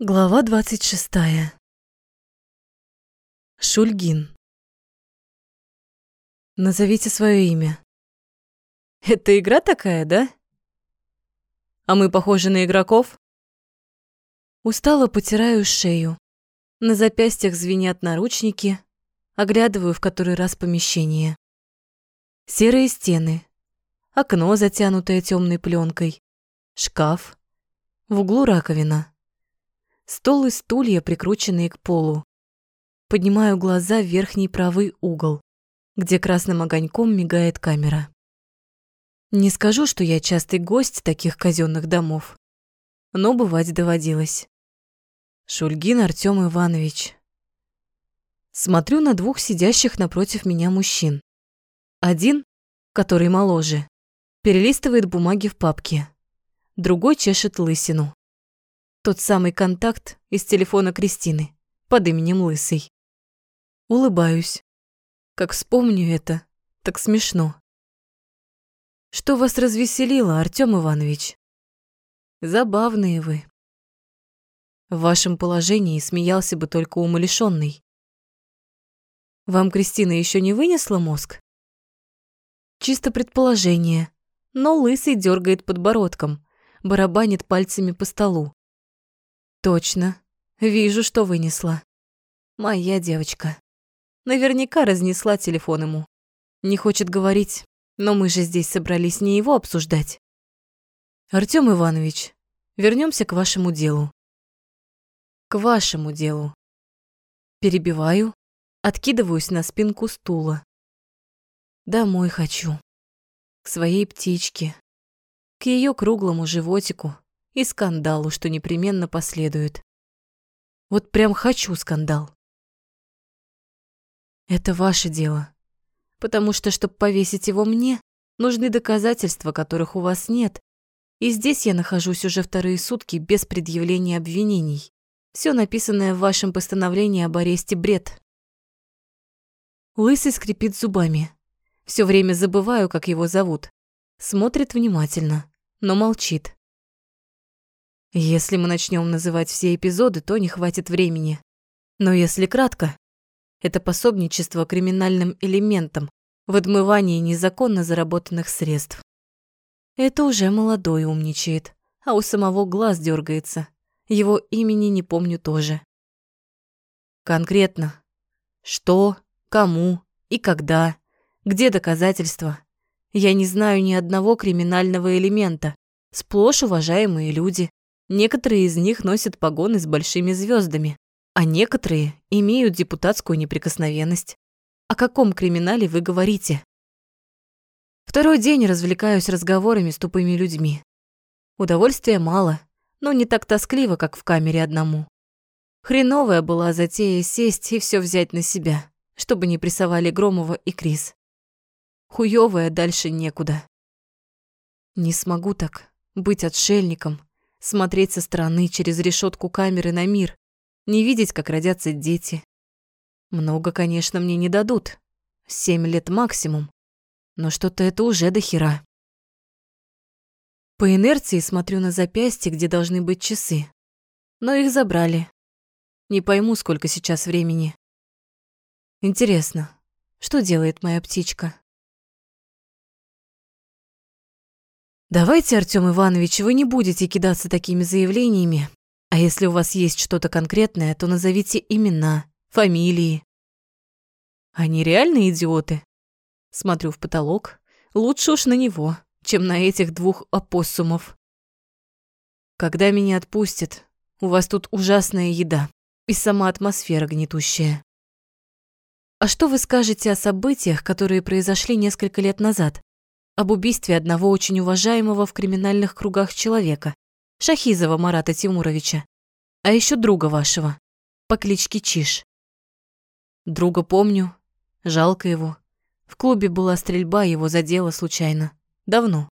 Глава 26. Шульгин. Назовите свое имя. Это игра такая, да? А мы похожи на игроков? Устало потираю шею. На запястьях звенят наручники, оглядываю в который раз помещение. Серые стены, окно, затянутое темной пленкой, шкаф, в углу раковина. Стол и стулья, прикрученные к полу. Поднимаю глаза в верхний правый угол, где красным огоньком мигает камера. Не скажу, что я частый гость таких казенных домов, но бывать доводилось. Шульгин Артём Иванович. Смотрю на двух сидящих напротив меня мужчин. Один, который моложе, перелистывает бумаги в папке. Другой чешет лысину. Тот самый контакт из телефона Кристины под именем Лысый. Улыбаюсь. Как вспомню это, так смешно. Что вас развеселило, Артём Иванович? Забавные вы. В вашем положении смеялся бы только умалишённый. Вам Кристина ещё не вынесла мозг? Чисто предположение, но Лысый дергает подбородком, барабанит пальцами по столу. Точно. Вижу, что вынесла. Моя девочка. Наверняка разнесла телефон ему. Не хочет говорить, но мы же здесь собрались не его обсуждать. Артём Иванович, вернемся к вашему делу. К вашему делу. Перебиваю, откидываюсь на спинку стула. Домой хочу. К своей птичке. К ее круглому животику и скандалу, что непременно последует. Вот прям хочу скандал. Это ваше дело. Потому что, чтобы повесить его мне, нужны доказательства, которых у вас нет. И здесь я нахожусь уже вторые сутки без предъявления обвинений. Все написанное в вашем постановлении об аресте бред. Лысый скрипит зубами. Все время забываю, как его зовут. Смотрит внимательно, но молчит. Если мы начнем называть все эпизоды, то не хватит времени. Но если кратко, это пособничество криминальным элементам в отмывании незаконно заработанных средств. Это уже молодой умничает, а у самого глаз дергается. Его имени не помню тоже. Конкретно. Что, кому и когда, где доказательства. Я не знаю ни одного криминального элемента. Сплошь уважаемые люди. Некоторые из них носят погоны с большими звездами, а некоторые имеют депутатскую неприкосновенность. О каком криминале вы говорите? Второй день развлекаюсь разговорами с тупыми людьми. Удовольствия мало, но не так тоскливо, как в камере одному. Хреновая была затея сесть и все взять на себя, чтобы не прессовали Громова и Крис. Хуёвая дальше некуда. Не смогу так быть отшельником, смотреть со стороны через решетку камеры на мир, не видеть, как родятся дети. Много, конечно, мне не дадут. Семь лет максимум. Но что-то это уже до хера. По инерции смотрю на запястье, где должны быть часы. Но их забрали. Не пойму, сколько сейчас времени. Интересно, что делает моя птичка? Давайте, Артём Иванович, вы не будете кидаться такими заявлениями. А если у вас есть что-то конкретное, то назовите имена, фамилии. Они реально идиоты? Смотрю в потолок. Лучше уж на него, чем на этих двух опоссумов. Когда меня отпустят, у вас тут ужасная еда и сама атмосфера гнетущая. А что вы скажете о событиях, которые произошли несколько лет назад? Об убийстве одного очень уважаемого в криминальных кругах человека, Шахизова Марата Тимуровича, а еще друга вашего, по кличке Чиш. Друга помню, жалко его. В клубе была стрельба, его задело случайно. Давно.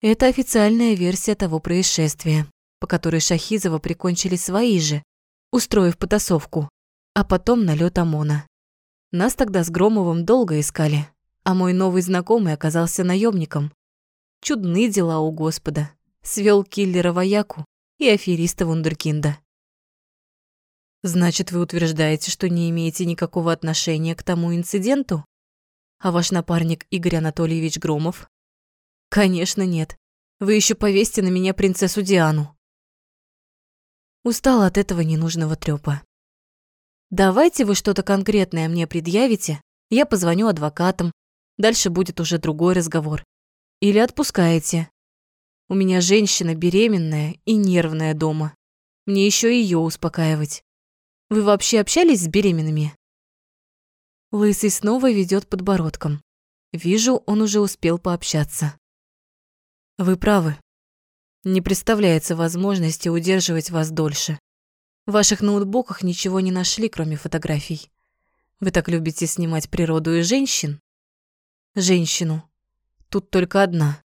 Это официальная версия того происшествия, по которой Шахизова прикончили свои же, устроив потасовку, а потом налет ОМОНа. Нас тогда с Громовым долго искали, а мой новый знакомый оказался наемником. Чудны дела у Господа. Свел киллера вояку и афериста Вундеркинда. Значит, вы утверждаете, что не имеете никакого отношения к тому инциденту? А ваш напарник Игорь Анатольевич Громов? Конечно, нет. Вы еще повесьте на меня принцессу Диану. Устала от этого ненужного трёпа. Давайте вы что-то конкретное мне предъявите, я позвоню адвокатам, дальше будет уже другой разговор. Или отпускаете. У меня женщина беременная и нервная дома. Мне еще ее успокаивать. Вы вообще общались с беременными? Лысый снова ведет подбородком. Вижу, он уже успел пообщаться. Вы правы. Не представляется возможности удерживать вас дольше. В ваших ноутбуках ничего не нашли, кроме фотографий. Вы так любите снимать природу и женщин? Женщину. Тут только одна.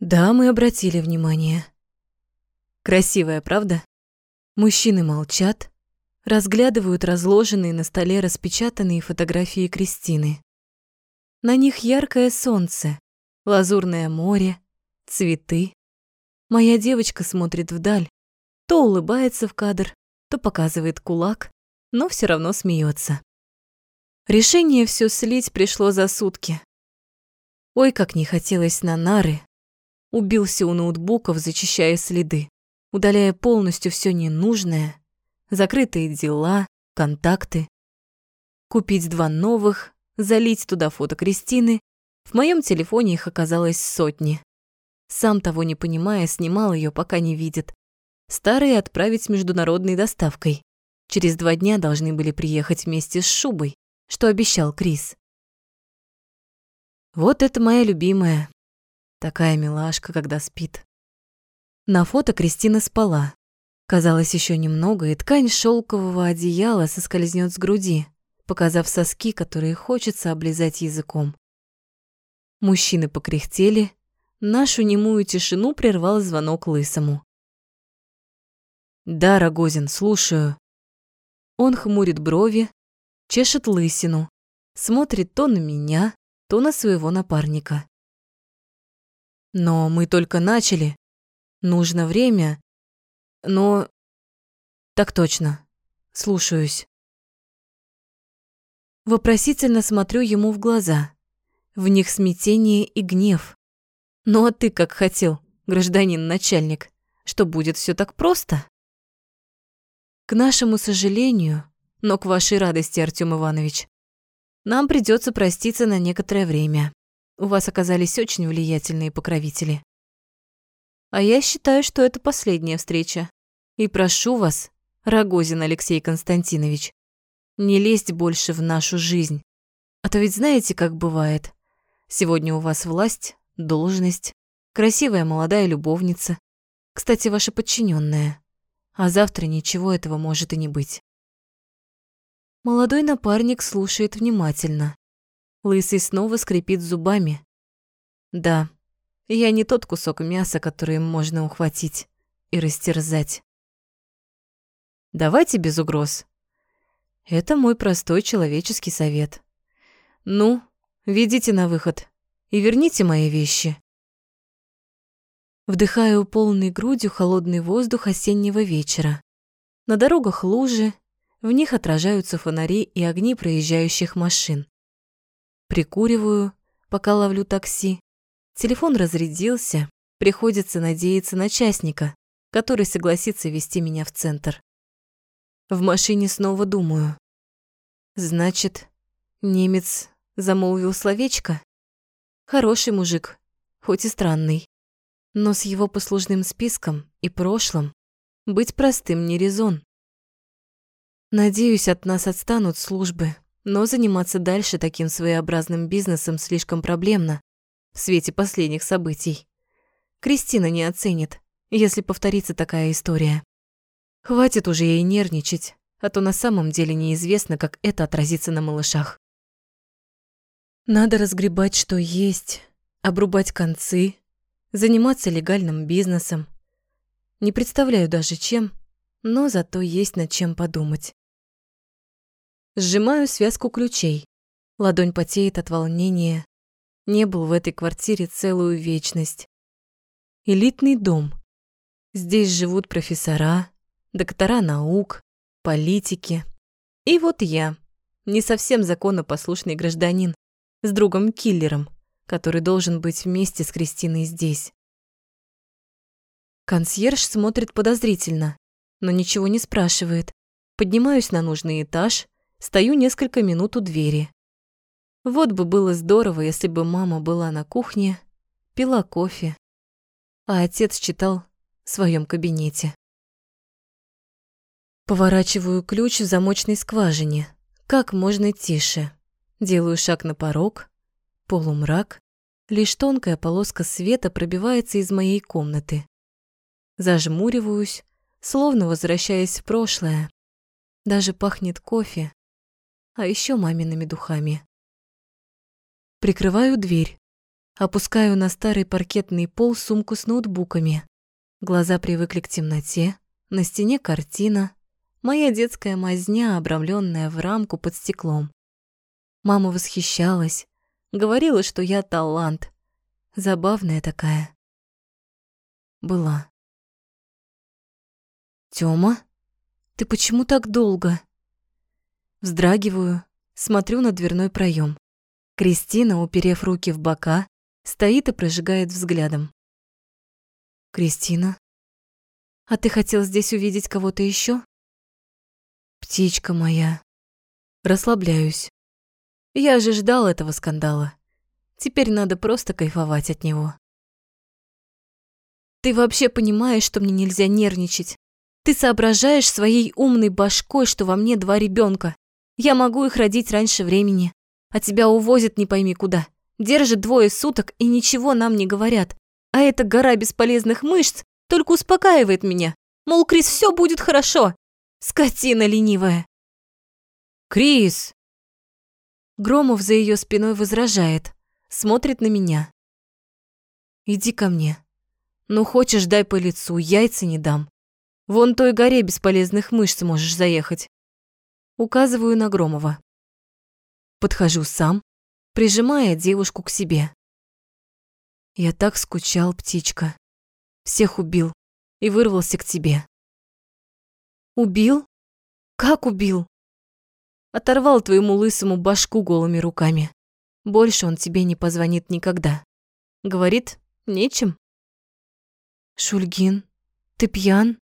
Да, мы обратили внимание. Красивая, правда? Мужчины молчат, разглядывают разложенные на столе распечатанные фотографии Кристины. На них яркое солнце, лазурное море, цветы. Моя девочка смотрит вдаль, то улыбается в кадр, то показывает кулак, но все равно смеется. Решение все слить пришло за сутки. Ой, как не хотелось на нары. Убился у ноутбуков, зачищая следы, удаляя полностью все ненужное, закрытые дела, контакты. Купить два новых, залить туда фото Кристины. В моем телефоне их оказалось сотни. Сам того не понимая, снимал ее, пока не видит. Старые отправить международной доставкой. Через два дня должны были приехать вместе с шубой, что обещал Крис. Вот это моя любимая. Такая милашка, когда спит. На фото Кристина спала. Казалось, еще немного, и ткань шелкового одеяла соскользнет с груди, показав соски, которые хочется облизать языком. Мужчины покряхтели, нашу немую тишину прервал звонок лысому. «Да, Рогозин, слушаю». Он хмурит брови, чешет лысину, смотрит то на меня, то на своего напарника. «Но мы только начали. Нужно время. Но... Так точно. Слушаюсь». Вопросительно смотрю ему в глаза. В них смятение и гнев. «Ну а ты как хотел, гражданин-начальник, что будет все так просто?» К нашему сожалению, но к вашей радости, Артём Иванович, нам придется проститься на некоторое время. У вас оказались очень влиятельные покровители. А я считаю, что это последняя встреча. И прошу вас, Рогозин Алексей Константинович, не лезть больше в нашу жизнь. А то ведь знаете, как бывает. Сегодня у вас власть, должность, красивая молодая любовница. Кстати, ваша подчиненная а завтра ничего этого может и не быть. Молодой напарник слушает внимательно. Лысый снова скрипит зубами. Да, я не тот кусок мяса, который можно ухватить и растерзать. Давайте без угроз. Это мой простой человеческий совет. Ну, ведите на выход и верните мои вещи. Вдыхаю полной грудью холодный воздух осеннего вечера. На дорогах лужи, в них отражаются фонари и огни проезжающих машин. Прикуриваю, пока ловлю такси. Телефон разрядился, приходится надеяться на частника, который согласится вести меня в центр. В машине снова думаю. Значит, немец замолвил словечко? Хороший мужик, хоть и странный. Но с его послужным списком и прошлым быть простым не резон. Надеюсь, от нас отстанут службы, но заниматься дальше таким своеобразным бизнесом слишком проблемно в свете последних событий. Кристина не оценит, если повторится такая история. Хватит уже ей нервничать, а то на самом деле неизвестно, как это отразится на малышах. Надо разгребать, что есть, обрубать концы, заниматься легальным бизнесом. Не представляю даже чем, но зато есть над чем подумать. Сжимаю связку ключей. Ладонь потеет от волнения. Не был в этой квартире целую вечность. Элитный дом. Здесь живут профессора, доктора наук, политики. И вот я, не совсем законопослушный гражданин, с другом-киллером, который должен быть вместе с Кристиной здесь. Консьерж смотрит подозрительно, но ничего не спрашивает. Поднимаюсь на нужный этаж, стою несколько минут у двери. Вот бы было здорово, если бы мама была на кухне, пила кофе, а отец читал в своем кабинете. Поворачиваю ключ в замочной скважине. Как можно тише. Делаю шаг на порог. Полумрак. Лишь тонкая полоска света пробивается из моей комнаты. Зажмуриваюсь, словно возвращаясь в прошлое. Даже пахнет кофе, а еще мамиными духами. Прикрываю дверь. Опускаю на старый паркетный пол сумку с ноутбуками. Глаза привыкли к темноте. На стене картина. Моя детская мазня, обрамленная в рамку под стеклом. Мама восхищалась, говорила, что я талант. Забавная такая. Была. Тёма, ты почему так долго? Вздрагиваю, смотрю на дверной проем. Кристина, уперев руки в бока, стоит и прожигает взглядом. Кристина, а ты хотел здесь увидеть кого-то еще? Птичка моя. Расслабляюсь. Я же ждал этого скандала. Теперь надо просто кайфовать от него. Ты вообще понимаешь, что мне нельзя нервничать? Ты соображаешь своей умной башкой, что во мне два ребенка. Я могу их родить раньше времени. А тебя увозят не пойми куда. Держат двое суток и ничего нам не говорят. А эта гора бесполезных мышц только успокаивает меня. Мол, Крис, все будет хорошо. Скотина ленивая. Крис! Громов за ее спиной возражает, смотрит на меня. Иди ко мне. Ну, хочешь, дай по лицу, яйца не дам. Вон той горе бесполезных мышц можешь заехать. Указываю на Громова. Подхожу сам, прижимая девушку к себе. Я так скучал, птичка. Всех убил и вырвался к тебе. Убил? Как убил? Оторвал твоему лысому башку голыми руками. Больше он тебе не позвонит никогда. Говорит, нечем. Шульгин, ты пьян?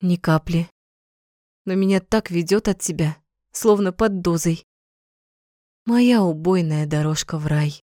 Ни капли. Но меня так ведет от тебя, словно под дозой. Моя убойная дорожка в рай.